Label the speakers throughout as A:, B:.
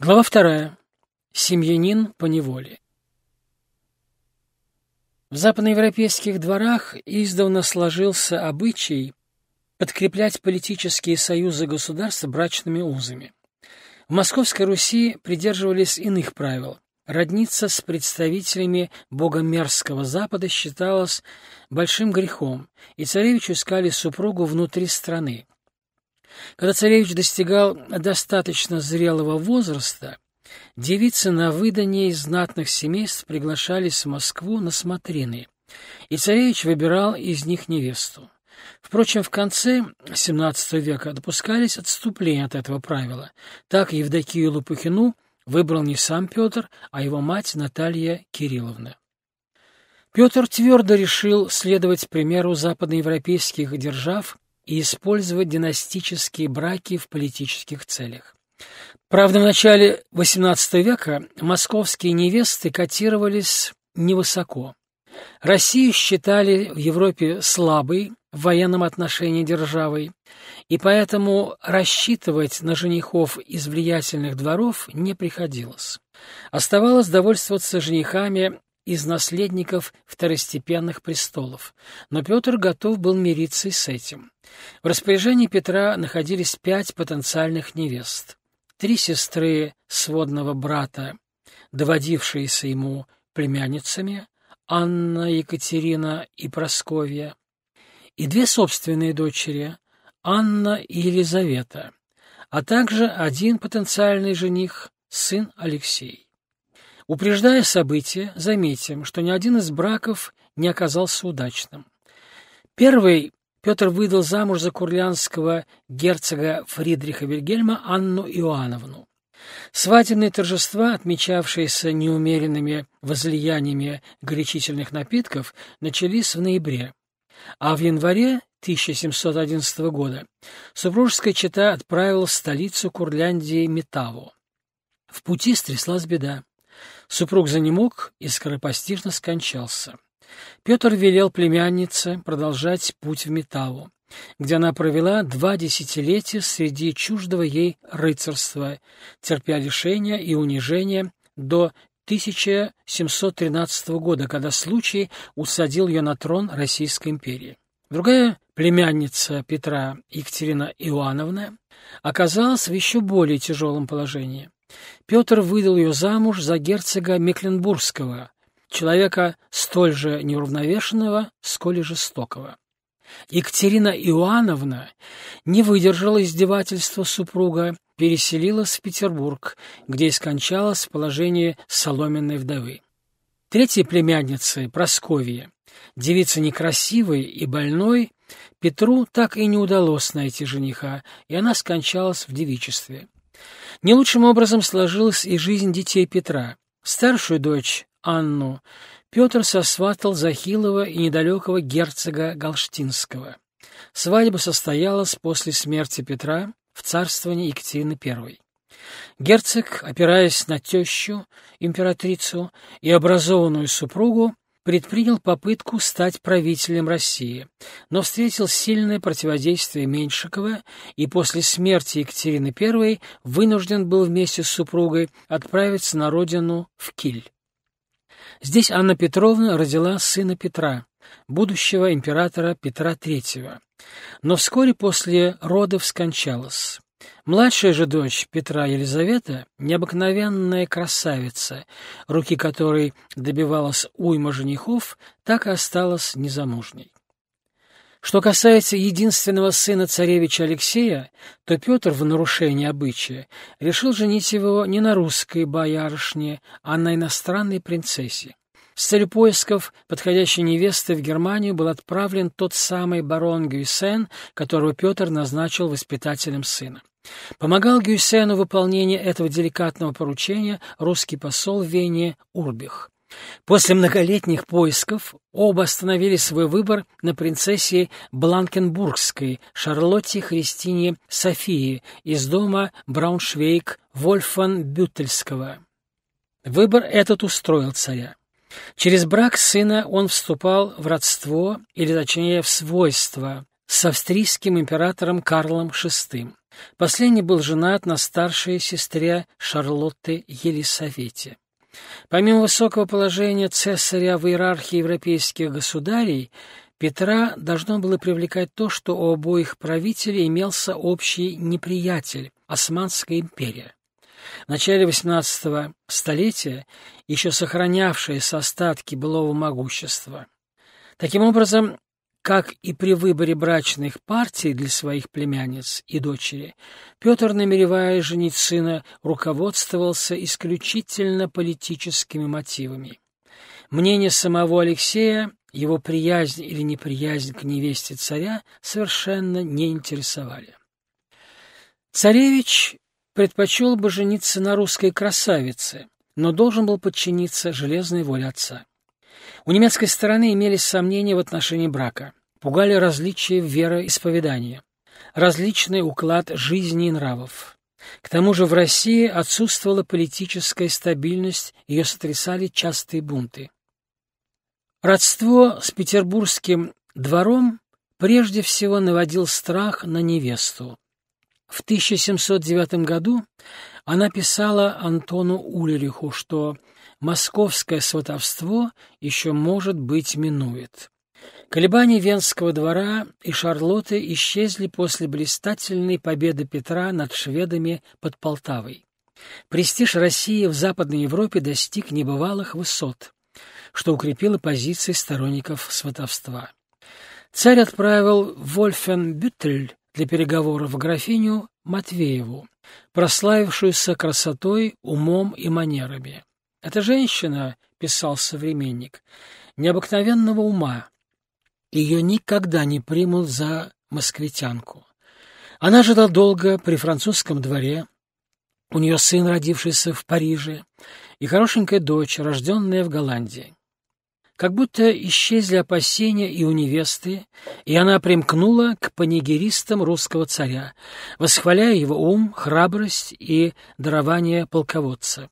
A: Глава вторая. Семьянин по неволе. В западноевропейских дворах издавна сложился обычай подкреплять политические союзы государств брачными узами. В Московской Руси придерживались иных правил. Родниться с представителями богомерзкого Запада считалось большим грехом, и царевичу искали супругу внутри страны. Когда царевич достигал достаточно зрелого возраста, девицы на выданье из знатных семейств приглашались в Москву на смотрины, и царевич выбирал из них невесту. Впрочем, в конце XVII века допускались отступления от этого правила. Так Евдокию Лопухину выбрал не сам Петр, а его мать Наталья Кирилловна. Петр твердо решил следовать примеру западноевропейских держав и использовать династические браки в политических целях. Правда, в начале XVIII века московские невесты котировались невысоко. Россию считали в Европе слабой в военном отношении державой, и поэтому рассчитывать на женихов из влиятельных дворов не приходилось. Оставалось довольствоваться женихами из наследников второстепенных престолов, но Петр готов был мириться и с этим. В распоряжении Петра находились пять потенциальных невест. Три сестры сводного брата, доводившиеся ему племянницами, Анна, Екатерина и Просковья, и две собственные дочери, Анна и Елизавета, а также один потенциальный жених, сын Алексей. Упреждая события, заметим, что ни один из браков не оказался удачным. Первый Петр выдал замуж за курлянского герцога Фридриха Вильгельма Анну Иоанновну. Свадебные торжества, отмечавшиеся неумеренными возлияниями горячительных напитков, начались в ноябре, а в январе 1711 года супружеская чета отправилась в столицу Курляндии Метаву. В пути стряслась беда. Супруг занемог и скоропостижно скончался. Петр велел племяннице продолжать путь в Метаву, где она провела два десятилетия среди чуждого ей рыцарства, терпя лишения и унижения до 1713 года, когда случай усадил ее на трон Российской империи. Другая племянница Петра, Екатерина Иоанновна, оказалась в еще более тяжелом положении. Петр выдал ее замуж за герцога Мекленбургского, человека столь же неуравновешенного, сколь и жестокого. Екатерина Иоанновна не выдержала издевательства супруга, переселилась в Петербург, где и скончалась в положении соломенной вдовы. Третьей племянницы, Просковье, девица некрасивой и больной, Петру так и не удалось найти жениха, и она скончалась в девичестве. Не лучшим образом сложилась и жизнь детей Петра. Старшую дочь, Анну, Петр сосватал Захилова и недалекого герцога Галштинского. Свадьба состоялась после смерти Петра в царствовании Екатерины I. Герцог, опираясь на тещу, императрицу и образованную супругу, предпринял попытку стать правителем России, но встретил сильное противодействие Меньшикова и после смерти Екатерины I вынужден был вместе с супругой отправиться на родину в Киль. Здесь Анна Петровна родила сына Петра, будущего императора Петра III, но вскоре после родов скончалась. Младшая же дочь Петра Елизавета, необыкновенная красавица, руки которой добивалась уйма женихов, так и осталась незамужней. Что касается единственного сына царевича Алексея, то Петр в нарушении обычая решил женить его не на русской боярышне, а на иностранной принцессе. С целью поисков подходящей невесты в Германию был отправлен тот самый барон Гюйсен, которого Петр назначил воспитателем сына. Помогал Гюйсену в выполнении этого деликатного поручения русский посол Вене Урбих. После многолетних поисков оба остановили свой выбор на принцессе Бланкенбургской Шарлотте Христине Софии из дома Брауншвейг-Вольфан-Бютельского. Выбор этот устроил царя. Через брак сына он вступал в родство, или точнее в свойство, с австрийским императором Карлом VI. Последний был женат на старшей сестре Шарлотты Елисавете. Помимо высокого положения цесаря в иерархии европейских государей, Петра должно было привлекать то, что у обоих правителей имелся общий неприятель – Османская империя. В начале XVIII столетия еще сохранявшиеся остатки былого могущества. Таким образом, как и при выборе брачных партий для своих племянниц и дочери, Петр, намереваясь женить сына, руководствовался исключительно политическими мотивами. Мнение самого Алексея, его приязнь или неприязнь к невесте царя совершенно не интересовали. Царевич предпочел бы жениться на русской красавице, но должен был подчиниться железной воле отца. У немецкой стороны имелись сомнения в отношении брака пугали различия в вероисповедании, различный уклад жизни и нравов. К тому же в России отсутствовала политическая стабильность, ее сотрясали частые бунты. Родство с петербургским двором прежде всего наводил страх на невесту. В 1709 году она писала Антону Ульриху, что московское сватовство еще, может быть, минует. Колебания Венского двора и Шарлотты исчезли после блистательной победы Петра над шведами под Полтавой. Престиж России в Западной Европе достиг небывалых высот, что укрепило позиции сторонников сватовства. Царь отправил Вольфенбюттель для переговоров графиню Матвееву, прославившуюся красотой, умом и манерами. «Эта женщина, — писал современник, — необыкновенного ума, ее никогда не примут за москвитянку. Она жила долго при французском дворе, у нее сын, родившийся в Париже, и хорошенькая дочь, рожденная в Голландии. Как будто исчезли опасения и у невесты, и она примкнула к панигеристам русского царя, восхваляя его ум, храбрость и дарование полководца.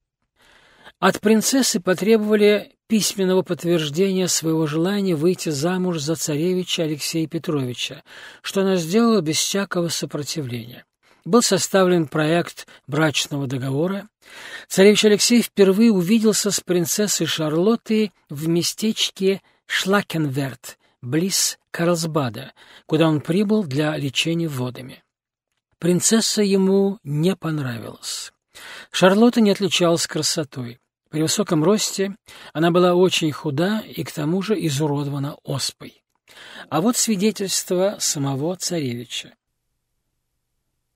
A: От принцессы потребовали письменного подтверждения своего желания выйти замуж за царевича Алексея Петровича, что она сделала без всякого сопротивления. Был составлен проект брачного договора. Царевич Алексей впервые увиделся с принцессой Шарлоттой в местечке Шлакенверт, близ Карлсбада, куда он прибыл для лечения водами. Принцесса ему не понравилась. Шарлотта не отличалась красотой. При высоком росте она была очень худа и к тому же изуродована оспой. А вот свидетельство самого царевича.